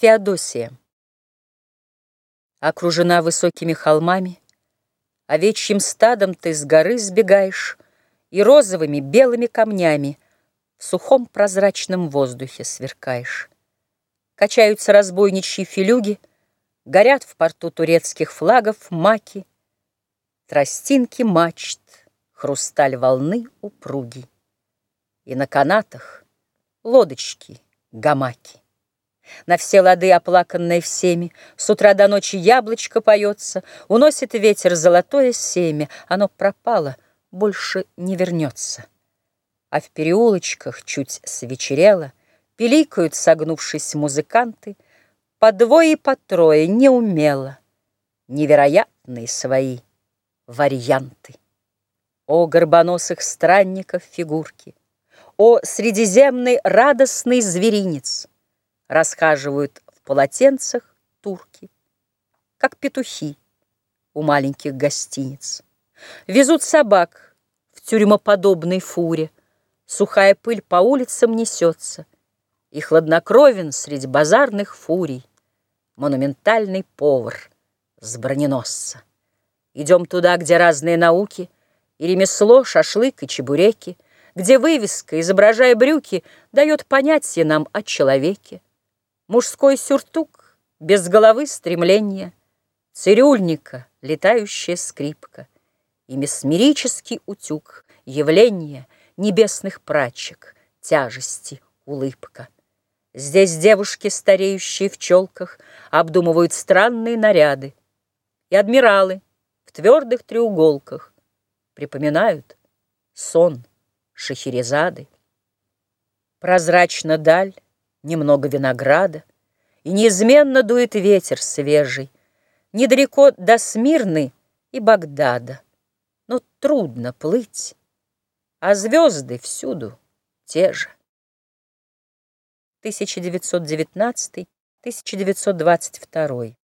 Феодосия Окружена высокими холмами, Овечьим стадом ты с горы сбегаешь И розовыми белыми камнями В сухом прозрачном воздухе сверкаешь. Качаются разбойничьи филюги, Горят в порту турецких флагов маки, Тростинки мачт, хрусталь волны упруги. И на канатах лодочки, гамаки. На все лады оплаканное всеми, С утра до ночи яблочко поется, Уносит ветер золотое семя, Оно пропало, больше не вернется. А в переулочках чуть свечерело, Пиликают, согнувшись, музыканты, По двое и по трое неумело, Невероятные свои варианты. О горбоносых странников фигурки, О средиземный радостный зверинец! Расхаживают в полотенцах турки, Как петухи у маленьких гостиниц. Везут собак в тюрьмоподобной фуре, Сухая пыль по улицам несется, И хладнокровен среди базарных фурий Монументальный повар с броненосца. Идем туда, где разные науки, И ремесло, шашлык и чебуреки, Где вывеска, изображая брюки, Дает понятие нам о человеке. Мужской сюртук, без головы стремления, Цирюльника, летающая скрипка И месмерический утюг, явление Небесных прачек, тяжести, улыбка. Здесь девушки, стареющие в челках, Обдумывают странные наряды, И адмиралы в твердых треуголках Припоминают сон Шахерезады. Прозрачно даль, немного винограда, И неизменно дует ветер свежий, Недалеко до Смирны и Багдада. Но трудно плыть, а звезды всюду те же. 1919-1922